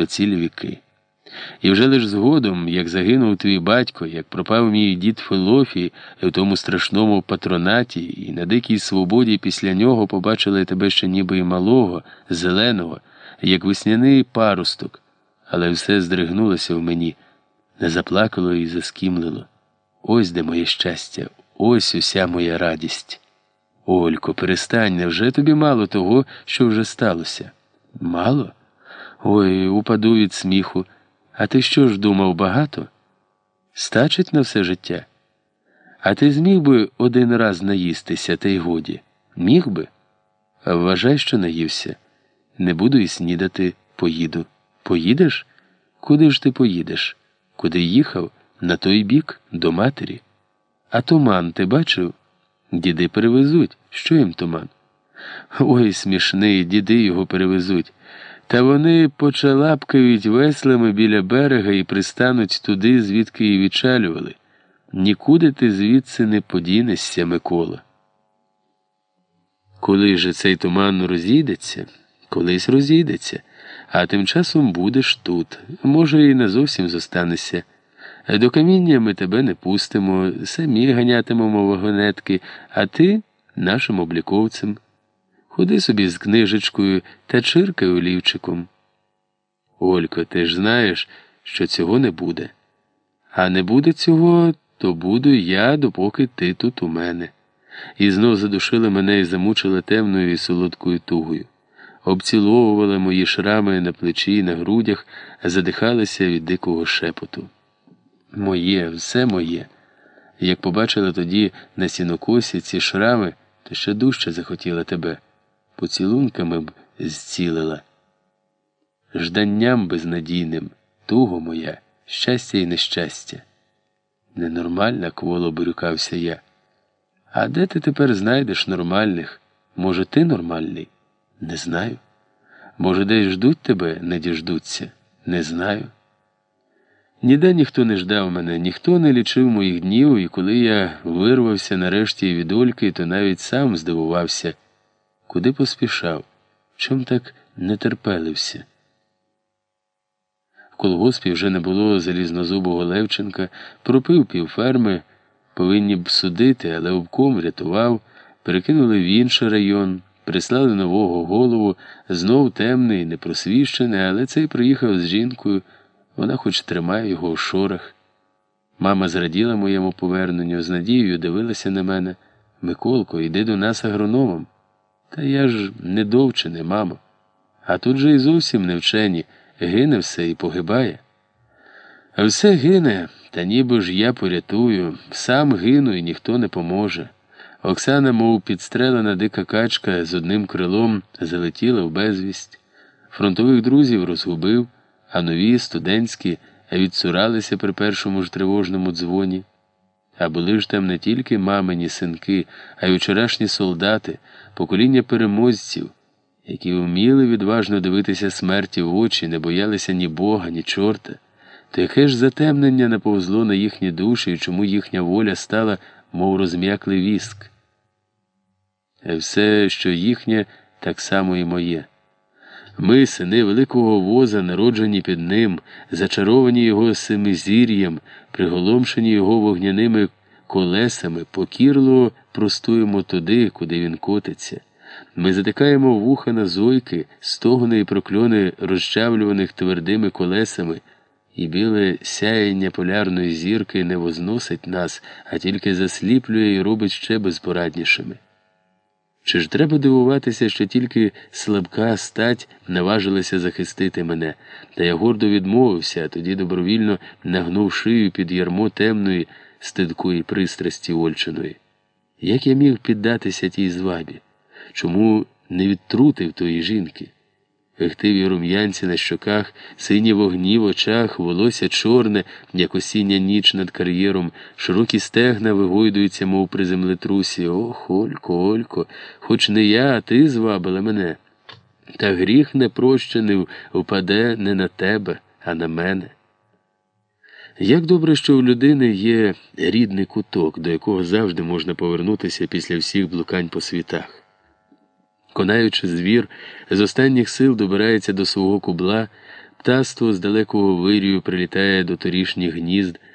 то цілі віки. І вже лиш згодом, як загинув твій батько, як пропав мій дід Филофій в тому страшному патронаті, і на дикій свободі після нього побачили тебе ще ніби й малого, зеленого, як весняний парусток, але все здригнулося в мені, не заплакало і заскімлило. Ось де моє щастя, ось уся моя радість. Олько, перестань, невже тобі мало того, що вже сталося? Мало? Ой, упаду від сміху. А ти що ж думав багато? Стачить на все життя? А ти зміг би один раз наїстися, та й годі? Міг би? Вважай, що наївся. Не буду і снідати, поїду. Поїдеш? Куди ж ти поїдеш? Куди їхав? На той бік, до матері. А туман ти бачив? Діди перевезуть. Що їм туман? Ой, смішний, діди його перевезуть. Та вони почалапкають веслами біля берега і пристануть туди, звідки і відчалювали. Нікуди ти звідси не подінешся, Микола. Коли же цей туман розійдеться, колись розійдеться, а тим часом будеш тут. Може, і не зовсім зостанешся. До каміння ми тебе не пустимо, самі ганятимемо вагонетки, а ти нашим обліковцем. Ходи собі з книжечкою та чиркай олівчиком. Олько, ти ж знаєш, що цього не буде. А не буде цього, то буду я, допоки ти тут у мене. І знов задушила мене і замучила темною і солодкою тугою. Обціловувала мої шрами на плечі і на грудях, задихалася від дикого шепоту. Моє, все моє. Як побачила тоді на сінокосі ці шрами, то ще дужче захотіла тебе поцілунками б зцілила. Жданням безнадійним, туго моя, щастя і нещастя. Ненормальна, кволо бурюкався я. А де ти тепер знайдеш нормальних? Може, ти нормальний? Не знаю. Може, десь ждуть тебе, не діждуться? Не знаю. Ніде ніхто не ждав мене, ніхто не лічив моїх днів, і коли я вирвався нарешті від Ольки, то навіть сам здивувався. Куди поспішав? Чом так не терпелився? В колгоспі вже не було залізнозубого Левченка, пропив півферми, повинні б судити, але обком рятував, перекинули в інший район, прислали нового голову, знов темний, непросвіщений, але цей приїхав з жінкою, вона хоч тримає його в шорах. Мама зраділа моєму поверненню, з надією дивилася на мене. Миколко, йди до нас агрономом. Та я ж не довчений, мамо. А тут же і зовсім не вчені, гине все і погибає. Все гине, та ніби ж я порятую, сам гину і ніхто не поможе. Оксана, мов підстрелена дика качка з одним крилом, залетіла в безвість. Фронтових друзів розгубив, а нові студентські відсуралися при першому ж тривожному дзвоні. А були ж там не тільки мамині синки, а й вчорашні солдати, покоління переможців, які вміли відважно дивитися смерті в очі, не боялися ні Бога, ні чорта. То яке ж затемнення наповзло на їхні душі і чому їхня воля стала, мов розм'яклий віск? Все, що їхнє, так само і моє. Ми, сини великого воза, народжені під ним, зачаровані його семизір'ям, приголомшені його вогняними колесами, покірливо простуємо туди, куди він котиться. Ми затикаємо вуха на зойки, стогони і прокльони розчавлюваних твердими колесами, і біле сяєння полярної зірки не возносить нас, а тільки засліплює і робить ще безпораднішими. Чи ж треба дивуватися, що тільки слабка стать наважилася захистити мене, та я гордо відмовився, а тоді добровільно нагнув шию під ярмо темної, стидкої пристрасті Ольчиної. Як я міг піддатися тій звабі? Чому не відтрутив тої жінки? Хехтиві рум'янці на щоках, сині вогні в очах, волосся чорне, як осіння ніч над кар'єром, широкі стегна вигойдуються, мов при землетрусі. Ох, Олько, Олько, хоч не я, а ти звабила мене. Та гріх непрощений впаде не на тебе, а на мене. Як добре, що у людини є рідний куток, до якого завжди можна повернутися після всіх блукань по світах. Конаючи звір, з останніх сил добирається до свого кубла, Птаство з далекого вирію прилітає до торішніх гнізд.